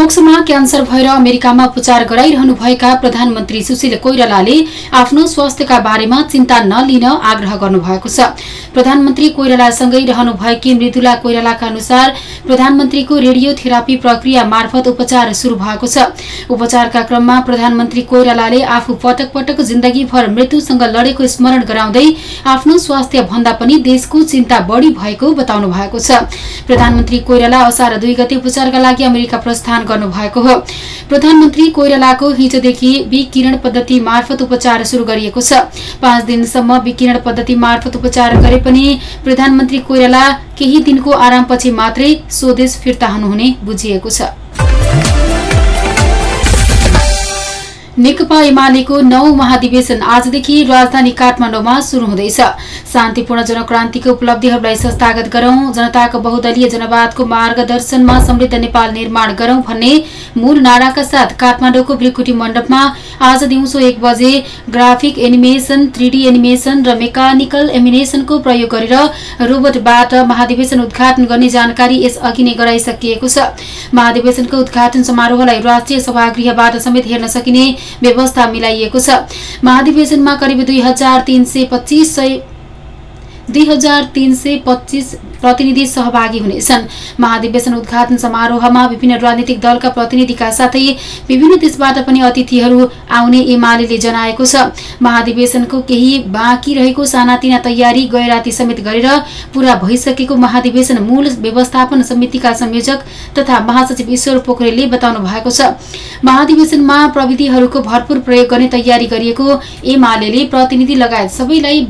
फोक्सोमा cancer भएर अमेरिकामा उपचार गराइरहनुभएका प्रधानमन्त्री सुशील कोइरालाले आफ्नो स्वास्थ्यका बारेमा चिन्ता नलिन आग्रह गर्नुभएको छ। प्रधानमन्त्री कोइरालासँगै रहनुभएकी मृदुला कोइरालाका अनुसार प्रधानमन्त्रीको रेडियोथेरापी प्रक्रिया मार्फत उपचार शुरू भएको छ। उपचारका क्रममा प्रधानमन्त्री कोइरालाले आफू पटक पटक जिन्दगीभर मृत्युसँग लडेको स्मरण गराउँदै आफ्नो स्वास्थ्य भन्दा पनि देशको चिन्ता बढ़ी भएको बताउनु भएको छ। प्रधानमन्त्री कोइराला असार दुई गते उपचारका लागि अमेरिका प्रस्थान गर्नुभएको हो। प्रधानमन्त्री कोइरालाको हिजोदेखि विकिरण पद्धति मार्फत उपचार शुरू गरिएको छ। पाँच दिनसम्म विकिरण पद्धति मार्फत उपचार गरे पनि प्रधानमन्त्री कोइराला केही दिनको आरामपछि मात्रै स्वदेश फिर्ता हुनुहुने बुझिएको छ। नेकपा एमालेको नौ महाधिवेशन आजदेखि राजधानी काठमाडौँमा शुरू हुँदैछ। शान्तिपूर्ण जनक्रान्तिको उपलब्धिहरूलाई संस्थागत गरौं जनताको बहुदलीय जनवादको मार्गदर्शनमा समृद्ध नेपाल निर्माण गरौं भन्ने मूल नाराका साथ काठमाडौँको ब्रिकुटी मण्डपमा आज दिउँसो एक बजे ग्राफिक एनिमेसन थ्री एनिमेसन र मेकानिकल एमिनेसनको प्रयोग गरेर रोबोटबाट महाधिवेशन उद्घाटन गर्ने जानकारी यस अघि नै गराइसकिएको छ। महाधिवेशनको उद्घाटन समारोहलाई राष्ट्रिय सभागृहबाट समेत हेर्न सकिने व्यवस्था मिलाइएको छ। महाधिवेशनमा करिब दुई हजार तीन सय पच्चिस सय दुई हजार तीन सय पच्चिस प्रतिनिधि सहभागी हुनेछन्। महाधिवेशन उद्घाटन समारोहमा विभिन्न राजनीतिक दलका प्रतिनिधिका साथै विभिन्न देशबाट पनि अतिथिहरू आउने एमाले जनाएको छ। महाधिवेशनको केही बाँकी रहेको सानातिना तयारी गैराती समेत गरेर पूरा भइसकेको महाधिवेशन मूल व्यवस्थापन समितिका संयोजक तथा महासचिव ईश्वर पोखरेलले बताउनु भएको छ। महाधिवेशनमा प्रविधिहरूको भरपूर प्रयोग गर्ने तयारी गरिएको एमाले प्रतिनिधि लगायत सबैलाई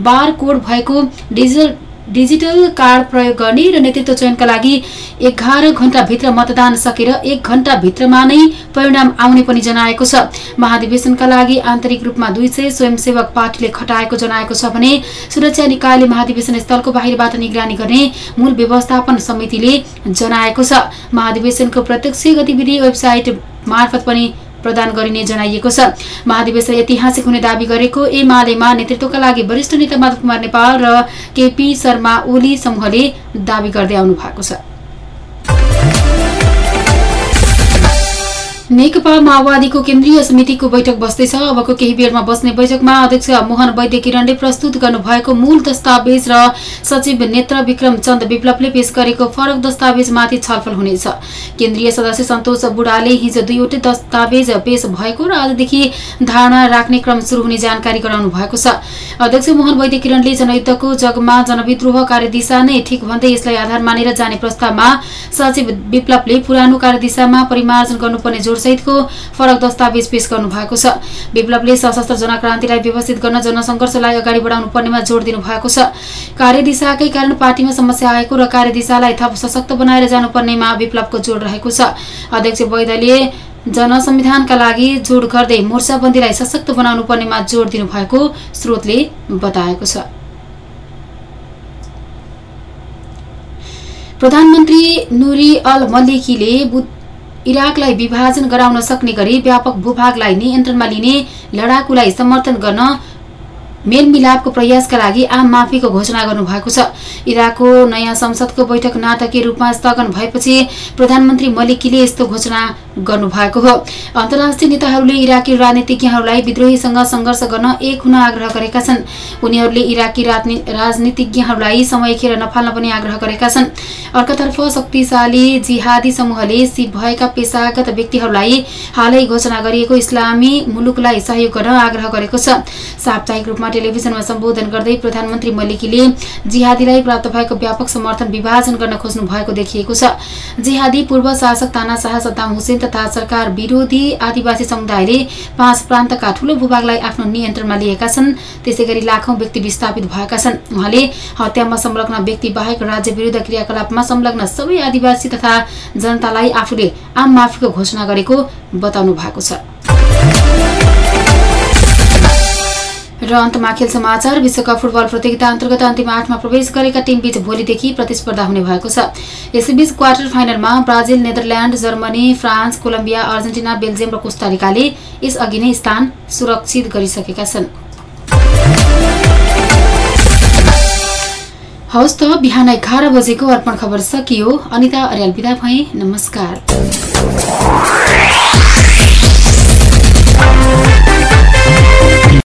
बार कोड भएको डिजिटल डिजिटल कार्ड प्रयोग गर्ने र नेतृत्व चयनका लागि एघार घण्टाभित्र मतदान सकेर एक घण्टाभित्रमा नै परिणाम आउने पनि जनाएको छ। महाधिवेशनका लागि आन्तरिक रूपमा दुई सय स्वयंसेवक पार्टीले खटाएको जनाएको छ भने सुरक्षा निकायले महाधिवेशन स्थलको बाहिरबाट निगरानी गर्ने मूल व्यवस्थापन समितिले जनाएको छ। महाधिवेशनको प्रत्यक्ष गतिविधि वेबसाइट मार्फत पनि प्रदान गरिने जनाइएको छ। महाधिवेशन ऐतिहासिक हुने दावी गरेको एमालेमा नेतृत्वका लागि वरिष्ठ नेता माधव कुमार नेपाल र केपी शर्मा ओली समूहले दावी गर्दै आउनु भएको छ। नेकपा माओवादीको केन्द्रीय समितिको बैठक बस्दैछ। अबको केही बेरमा बस्ने बैठकमा अध्यक्ष मोहन वैद्य किरणले प्रस्तुत गर्नुभएको मूल दस्तावेज र सचिव नेत्र विक्रम चन्द विप्लवले पेश गरेको फरक दस्तावेजमाथि छलफल हुनेछ। केन्द्रीय सदस्य सन्तोष बुढाले हिजो दुईवटै दस्तावेज पेश भएको र आजदेखि धारणा राख्ने क्रम शुरू हुने जानकारी गराउनु भएको छ। अध्यक्ष मोहन वैद्य किरणले जनयुद्धको जगमा जनविद्रोह कार्यदिशा नै ठिक भन्दै यसलाई आधार मानेर जाने प्रस्तावमा सचिव विप्लवले पुरानो कार्यदिशामा परिमार्जन गर्नुपर्ने जोड सहितको फरक दस्तावेज पेश गर्नु भएको छ। विप्लवले सशस्त्र जनक्रान्तिलाई व्यवस्थित गर्न जनसङ्घर्षलाई अगाडि बढाउनु पर्नेमा जोड दिनु भएको छ। कार्यदिशाकै कारण पार्टीमा समस्या आएको र कार्यदिशालाई थप सशक्त बनाएर जानुपर्नेमा विप्लवको जोड रहेको छ। अध्यक्ष वैद्यले जनसंविधानका लागि जोड गर्दै मोर्चाबन्दीलाई सशक्त बनाउनु पर्नेमा जोड दिनुभएको स्रोतले बताएको छ। प्रधानमन्त्री नुरी अल मल्लिकीले इराकलाई विभाजन गराउन सक्ने गरी व्यापक भूभागलाई नियन्त्रणमा लिने लडाकुलाई समर्थन गर्न मेलमिलापको प्रयासका लागि आम माफीको घोषणा गर्नुभएको छ। इराकको नयाँ संसदको बैठक नाटकीय रूपमा स्थगन भएपछि प्रधानमन्त्री मलिकीले यस्तो घोषणा गर्नुभएको हो। अन्तर्राष्ट्रिय नेताहरूले इराकी राजनीतिज्ञहरूलाई विद्रोहीसँग सङ्घर्ष गर्न एक हुन आग्रह गरेका छन्। उनीहरूले इराकी राजनीतिज्ञहरूलाई समय खेर नफाल्न पनि आग्रह गरेका छन्। अर्कातर्फ शक्तिशाली जिहादी समूहले सिप भएका पेसागत व्यक्तिहरूलाई हालै घोषणा गरिएको इस्लामी मुलुकलाई सहयोग गर्न आग्रह गरेको छ। साप्ताहिक रूपमा टेलिभिजनमा सम्बोधन गर्दै प्रधानमन्त्री मल्लिकीले जिहादीलाई प्राप्त भएको व्यापक समर्थन विभाजन गर्न खोज्नु भएको देखिएको छ। जिहादी पूर्व शासक ताना शाह सद्दाम हुसेन तथा सरकार विरोधी आदिवासी समुदायले पाँच प्रान्तका ठूलो भूभागलाई आफ्नो नियन्त्रणमा लिएका छन्। त्यसै गरी लाखौं व्यक्ति विस्थापित भएका छन्। उहाँले हत्यामा संलग्न व्यक्ति बाहेक राज्य विरुद्ध क्रियाकलापमा संलग्न सबै आदिवासी तथा जनतालाई आफूले आम माफीको घोषणा गरेको बताउनु भएको छ। र अन्तमा खेल समाचार विश्वकप फुटबल प्रतियोगिता अन्तर्गत अन्तिम आठमा प्रवेश गरेका टिमबीच भोलिदेखि प्रतिस्पर्धा हुने भएको छ। यसैबीच क्वार्टर फाइनलमा Brazil Netherlands Germany France Colombia Argentina Belgium र कोस्टारिकाले यसअघि नै स्थान सुरक्षित गरिसकेका छन्। हवस् त बिहान एघार बजेको अर्पण खबर सकियो। अनिता अर्याल विदा भए नमस्कार।